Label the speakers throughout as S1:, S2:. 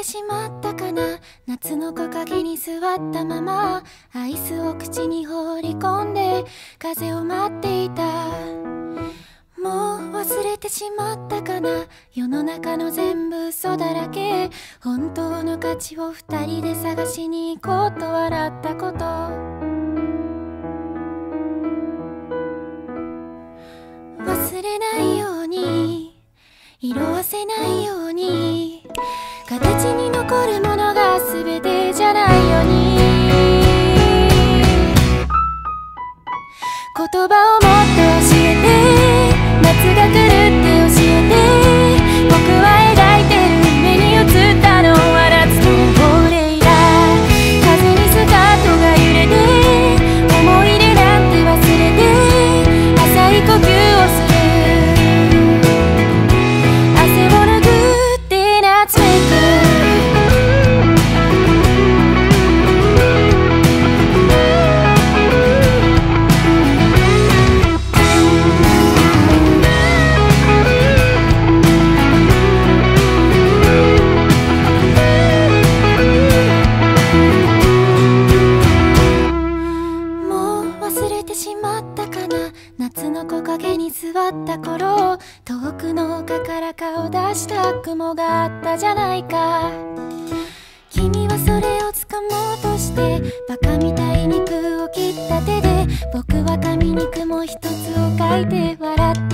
S1: てしまったかな。夏の木陰に座ったままアイスを口に放り込んで風を待っていた。もう忘れてしまったかな。世の中の全部嘘だらけ。本当の価値を二人で探しに行こうと笑ったこと。言葉をもっと教えててしまったかな。夏の木陰に座った頃遠くの丘から顔出した雲があったじゃないか。君はそれを掴もうとしてバカみたい肉を切った手で僕は紙に雲一つを書いて笑って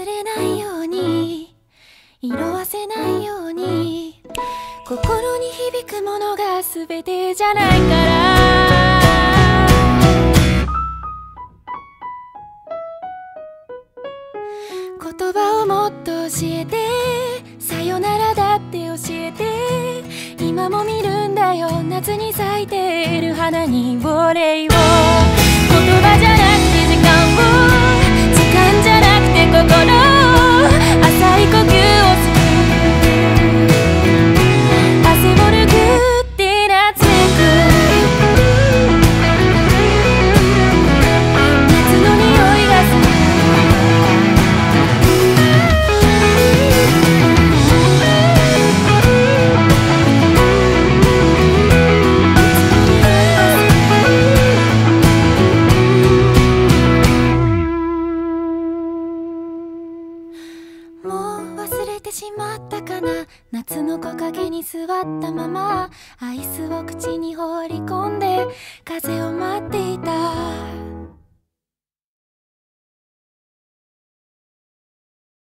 S1: 忘れないように色あせないように心に響くものが全てじゃないから。言葉をもっと教えてさよならだって教えて今も見るんだよ。夏に咲いている花にお礼を。言葉じゃなくなもう忘れてしまったかな。夏の木陰に座ったままアイスを口に放り込んで風を待っていた。